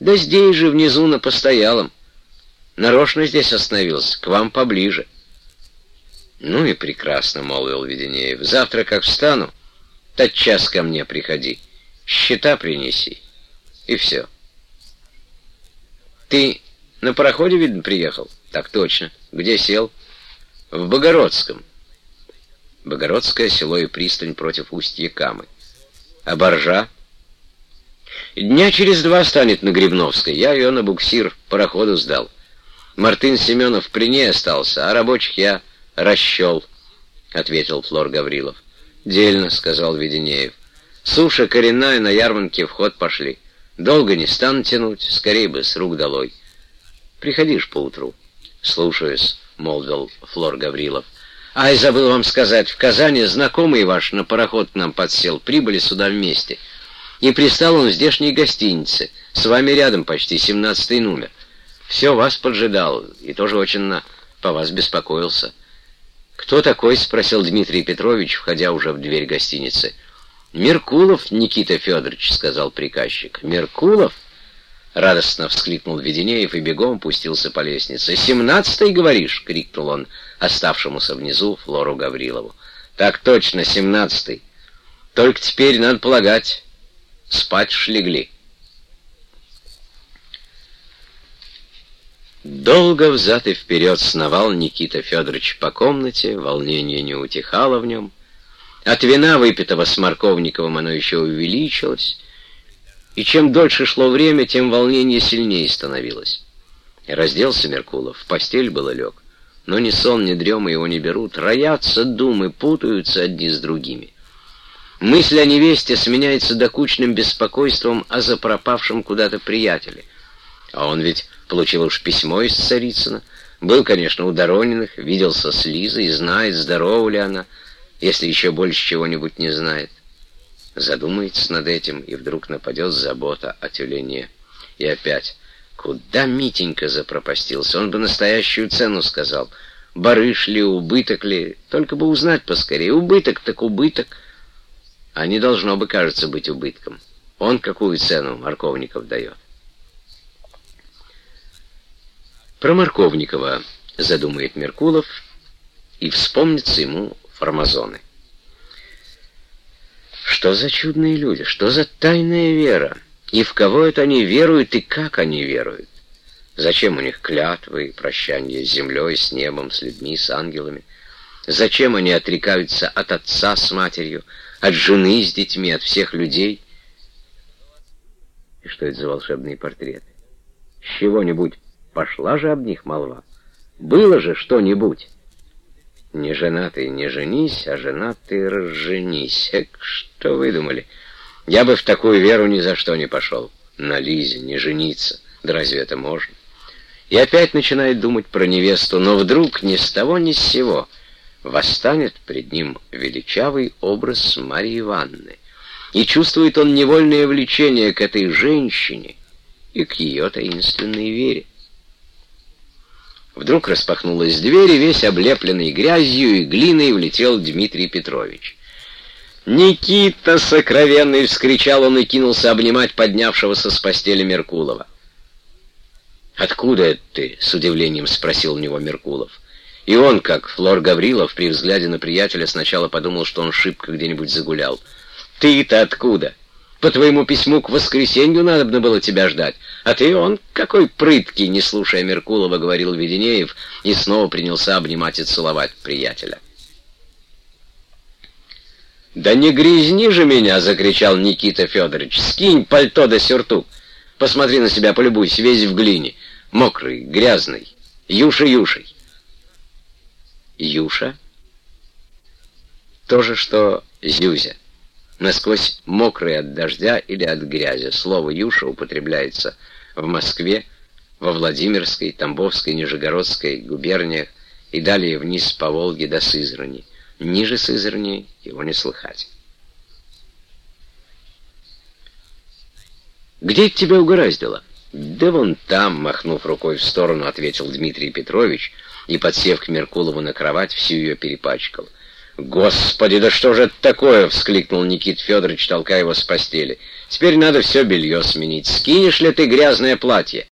Да здесь же, внизу, на постоялом. Нарочно здесь остановился, к вам поближе. Ну и прекрасно, молвил Веденеев. Завтра, как встану, тотчас ко мне приходи. Счета принеси. И все. Ты на пароходе, видно, приехал? Так точно. Где сел? В Богородском. Богородское село и пристань против устья Камы. А боржа? Дня через два станет на Грибновской. Я ее на буксир пароходу сдал. Мартын Семенов при ней остался, а рабочих я расщел, — ответил Флор Гаврилов. «Дельно», — сказал Веденеев. «Суша коренная на ярмарке в ход пошли. Долго не стану тянуть, скорее бы с рук долой. Приходишь поутру». «Слушаюсь», — молвил Флор Гаврилов. «Ай, забыл вам сказать, в Казани знакомый ваш на пароход к нам подсел, прибыли сюда вместе. И пристал он в здешней гостинице, с вами рядом почти, семнадцатый номер. Все вас поджидал, и тоже очень по вас беспокоился». «Кто такой?» — спросил Дмитрий Петрович, входя уже в дверь гостиницы. «Меркулов Никита Федорович», — сказал приказчик. «Меркулов?» — радостно вскликнул Веденеев и бегом пустился по лестнице. «Семнадцатый, говоришь?» — крикнул он оставшемуся внизу Флору Гаврилову. «Так точно, семнадцатый. Только теперь, надо полагать, спать шлегли». Долго взад и вперед сновал Никита Федорович по комнате, волнение не утихало в нем. От вина, выпитого с Марковниковым, оно еще увеличилось, и чем дольше шло время, тем волнение сильнее становилось. Разделся Меркулов, в постель было лег, но ни сон, ни дрема его не берут, роятся думы, путаются одни с другими. Мысль о невесте сменяется докучным беспокойством о запропавшем куда-то приятеле. А он ведь получил уж письмо из Царицына. Был, конечно, у Дорониных, виделся с Лизой, знает, здорова ли она, если еще больше чего-нибудь не знает. Задумается над этим, и вдруг нападет забота о тюлене. И опять, куда Митенька запропастился? Он бы настоящую цену сказал. Барыш ли, убыток ли, только бы узнать поскорее. Убыток так убыток. А не должно бы, кажется, быть убытком. Он какую цену Марковников дает? Про Марковникова задумает Меркулов, и вспомнится ему формазоны. Что за чудные люди, что за тайная вера? И в кого это они веруют, и как они веруют? Зачем у них клятвы и прощания с землей, с небом, с людьми, с ангелами? Зачем они отрекаются от отца с матерью, от жены с детьми, от всех людей? И что это за волшебные портреты? С чего-нибудь Пошла же об них молва. Было же что-нибудь. Не женатый не женись, а женатый разженись. Эк, что вы думали? Я бы в такую веру ни за что не пошел. На Лизе не жениться. Да разве это можно? И опять начинает думать про невесту, но вдруг ни с того ни с сего восстанет пред ним величавый образ Марьи Ивановны. И чувствует он невольное влечение к этой женщине и к ее таинственной вере. Вдруг распахнулась дверь, и весь облепленный грязью и глиной влетел Дмитрий Петрович. «Никита сокровенный!» — вскричал он и кинулся обнимать поднявшегося с постели Меркулова. «Откуда это ты?» — с удивлением спросил у него Меркулов. И он, как Флор Гаврилов, при взгляде на приятеля сначала подумал, что он шибко где-нибудь загулял. «Ты-то откуда?» По твоему письму к воскресенью надо было тебя ждать. А ты он какой прыткий, не слушая Меркулова, говорил Веденеев, и снова принялся обнимать и целовать приятеля. «Да не грязни же меня!» — закричал Никита Федорович. «Скинь пальто да сюртук. Посмотри на себя, полюбуйся, весь в глине. Мокрый, грязный. Юша-юшей». «Юша?» «То же, что Зюзя» насквозь мокрый от дождя или от грязи. Слово «юша» употребляется в Москве, во Владимирской, Тамбовской, Нижегородской губерниях и далее вниз по Волге до Сызрани. Ниже Сызрани его не слыхать. «Где тебя угораздило?» «Да вон там», — махнув рукой в сторону, ответил Дмитрий Петрович и, подсев к Меркулову на кровать, всю ее перепачкал. «Господи, да что же это такое?» — вскликнул Никит Федорович, толкая его с постели. «Теперь надо все белье сменить. Скинешь ли ты грязное платье?»